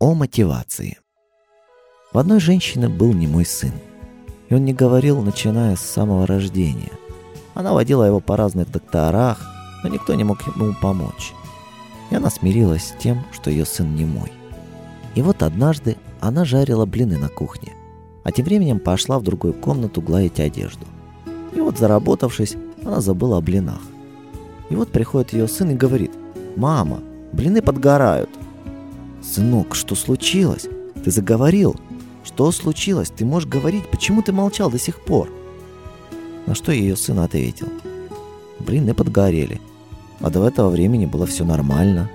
О мотивации. В одной женщины был не мой сын. И он не говорил, начиная с самого рождения. Она водила его по разных докторах, но никто не мог ему помочь. И она смирилась с тем, что ее сын не мой. И вот однажды она жарила блины на кухне, а тем временем пошла в другую комнату гладить одежду. И вот заработавшись, она забыла о блинах. И вот приходит ее сын и говорит, «Мама, блины подгорают». «Сынок, что случилось? Ты заговорил? Что случилось? Ты можешь говорить, почему ты молчал до сих пор?» На что ее сын ответил, «Блины подгорели, а до этого времени было все нормально».